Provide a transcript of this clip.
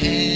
Hey.